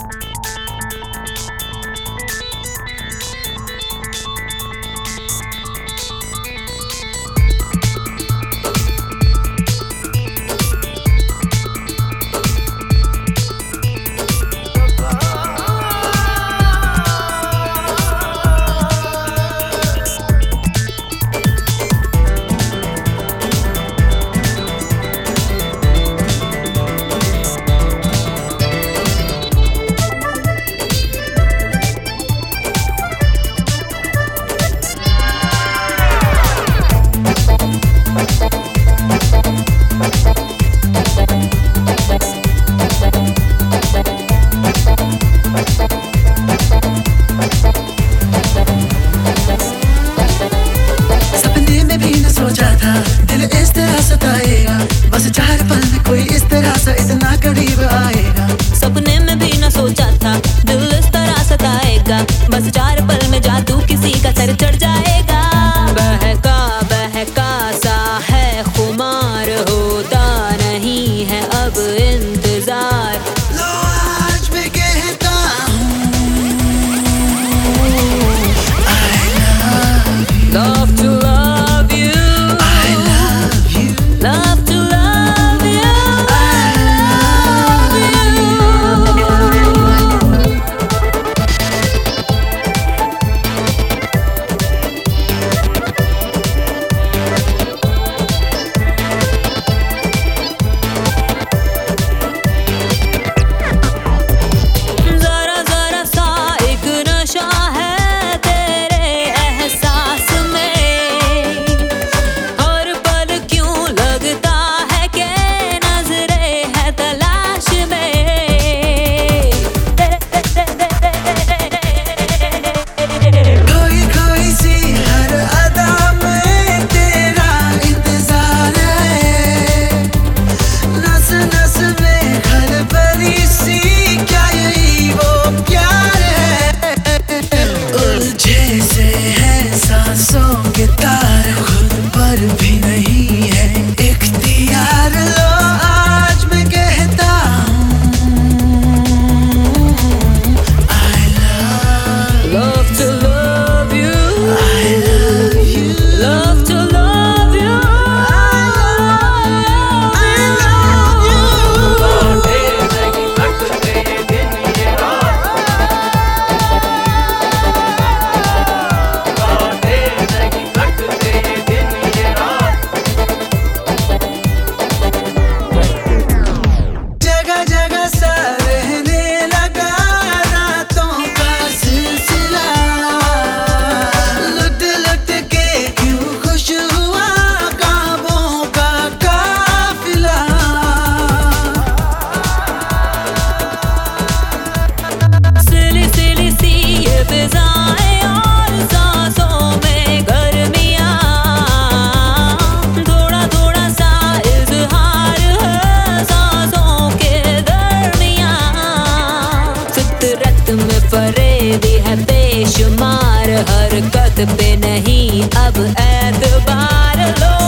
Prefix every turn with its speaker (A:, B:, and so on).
A: you passive परे फरेबी है बेशुमार हरकत पे नहीं। अब ऐतबार लो।